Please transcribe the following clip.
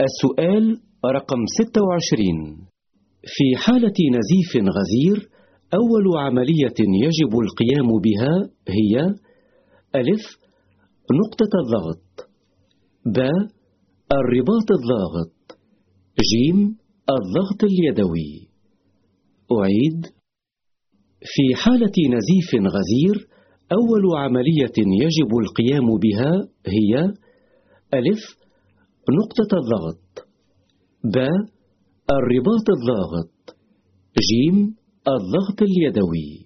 السؤال رقم 26 في حالة نزيف غزير أول عملية يجب القيام بها هي ألف نقطة الضغط ب الرباط الضاغط جيم الضغط اليدوي. أعيد. في حالة نزيف غزير أول عملية يجب القيام بها هي ألف نقطة الضغط. ب الرباط الضاغط جيم الضغط اليدوي.